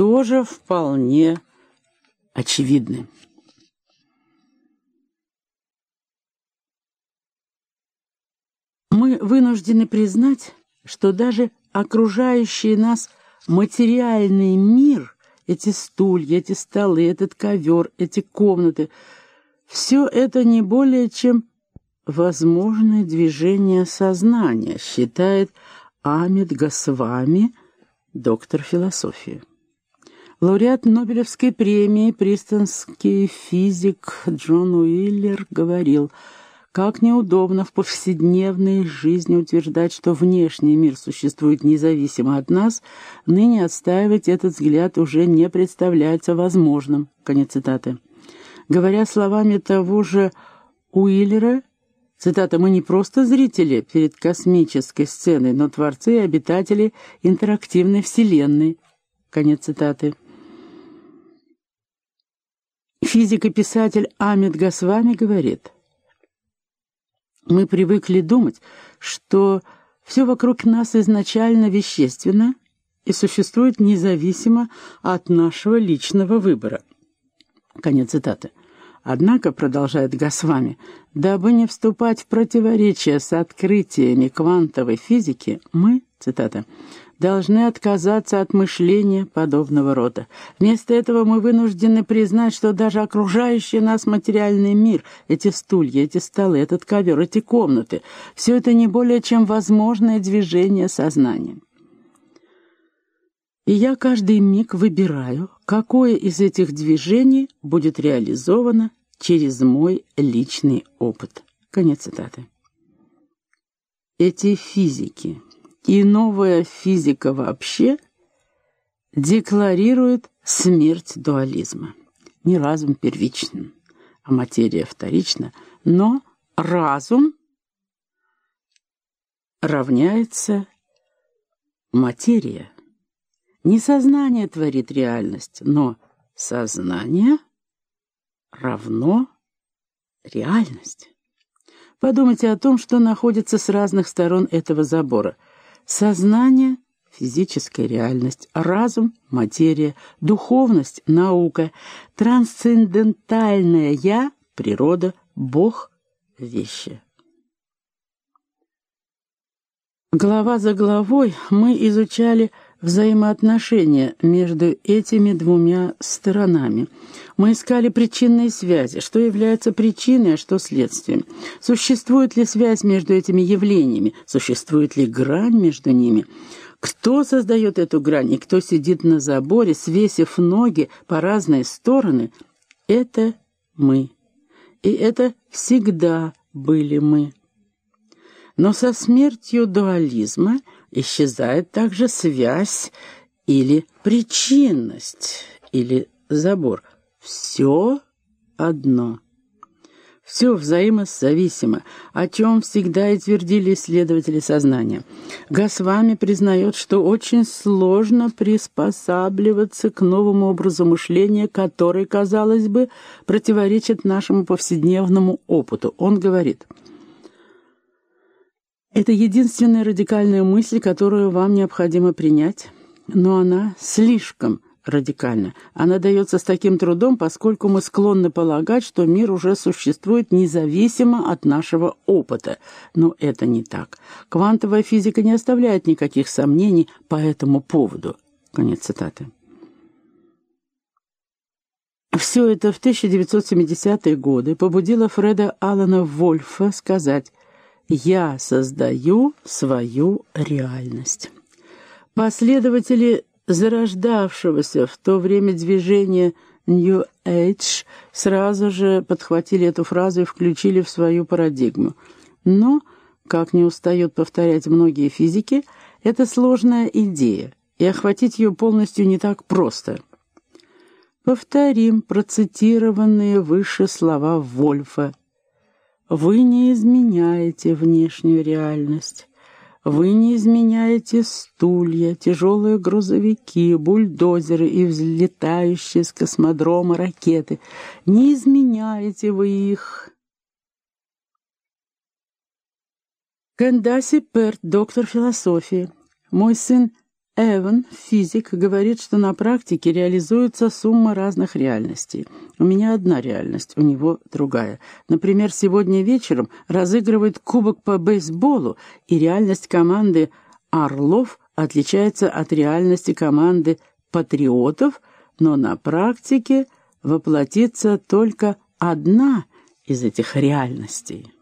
тоже вполне очевидны. Мы вынуждены признать, что даже окружающий нас материальный мир, эти стулья, эти столы, этот ковер, эти комнаты, все это не более чем возможное движение сознания, считает Амид Гасвами, доктор философии. Лауреат Нобелевской премии, пристонский физик Джон Уиллер говорил, как неудобно в повседневной жизни утверждать, что внешний мир существует независимо от нас, ныне отстаивать этот взгляд уже не представляется возможным. Конец цитаты. Говоря словами того же Уиллера, Цитата, «Мы не просто зрители перед космической сценой, но творцы и обитатели интерактивной вселенной». Конец цитаты. Физик и писатель Амид Гасвами говорит, «Мы привыкли думать, что все вокруг нас изначально вещественно и существует независимо от нашего личного выбора». Конец цитаты. Однако, продолжает Гасвами, дабы не вступать в противоречие с открытиями квантовой физики, мы, цитата, должны отказаться от мышления подобного рода. Вместо этого мы вынуждены признать, что даже окружающий нас материальный мир, эти стулья, эти столы, этот ковер, эти комнаты, все это не более чем возможное движение сознания. И я каждый миг выбираю, какое из этих движений будет реализовано через мой личный опыт. Конец цитаты. Эти физики и новая физика вообще декларируют смерть дуализма. Не разум первичен, а материя вторична, но разум равняется материя. Не сознание творит реальность, но сознание равно реальность. Подумайте о том, что находится с разных сторон этого забора. Сознание — физическая реальность, разум — материя, духовность — наука, трансцендентальное «я» — природа, Бог — вещи. Глава за главой мы изучали взаимоотношения между этими двумя сторонами. Мы искали причинные связи, что является причиной, а что следствием. Существует ли связь между этими явлениями? Существует ли грань между ними? Кто создает эту грань и кто сидит на заборе, свесив ноги по разные стороны? Это мы. И это всегда были мы. Но со смертью дуализма – исчезает также связь или причинность, или забор. Все одно. Все взаимозависимо, о чем всегда и твердили исследователи сознания. Гасвами признает, что очень сложно приспосабливаться к новому образу мышления, который, казалось бы, противоречит нашему повседневному опыту. Он говорит – это единственная радикальная мысль, которую вам необходимо принять, но она слишком радикальна. Она дается с таким трудом, поскольку мы склонны полагать, что мир уже существует независимо от нашего опыта. Но это не так. Квантовая физика не оставляет никаких сомнений по этому поводу. Конец цитаты. Все это в 1970-е годы побудило Фреда Аллана Вольфа сказать «Я создаю свою реальность». Последователи зарождавшегося в то время движения New Age сразу же подхватили эту фразу и включили в свою парадигму. Но, как не устают повторять многие физики, это сложная идея, и охватить ее полностью не так просто. Повторим процитированные выше слова Вольфа вы не изменяете внешнюю реальность. Вы не изменяете стулья, тяжелые грузовики, бульдозеры и взлетающие с космодрома ракеты. Не изменяете вы их. Кандаси Перт, доктор философии. Мой сын Эван, физик, говорит, что на практике реализуется сумма разных реальностей. У меня одна реальность, у него другая. Например, сегодня вечером разыгрывает кубок по бейсболу, и реальность команды «Орлов» отличается от реальности команды «Патриотов», но на практике воплотится только одна из этих реальностей.